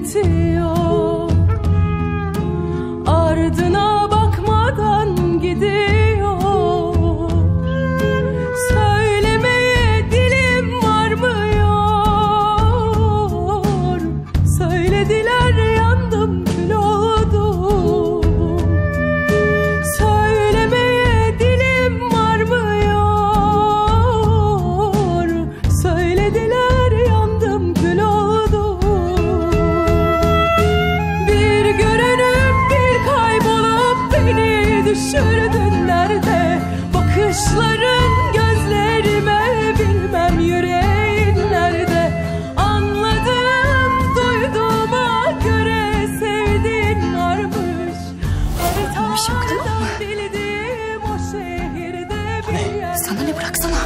bitiyor. Ardına bakışların gözlerime bilmem yüreğin nerede? Anladım duyduğuma göre sevdiğin varmış. Haritalardan şey bildiğim o şehirde bir yer Sana ne bıraksana.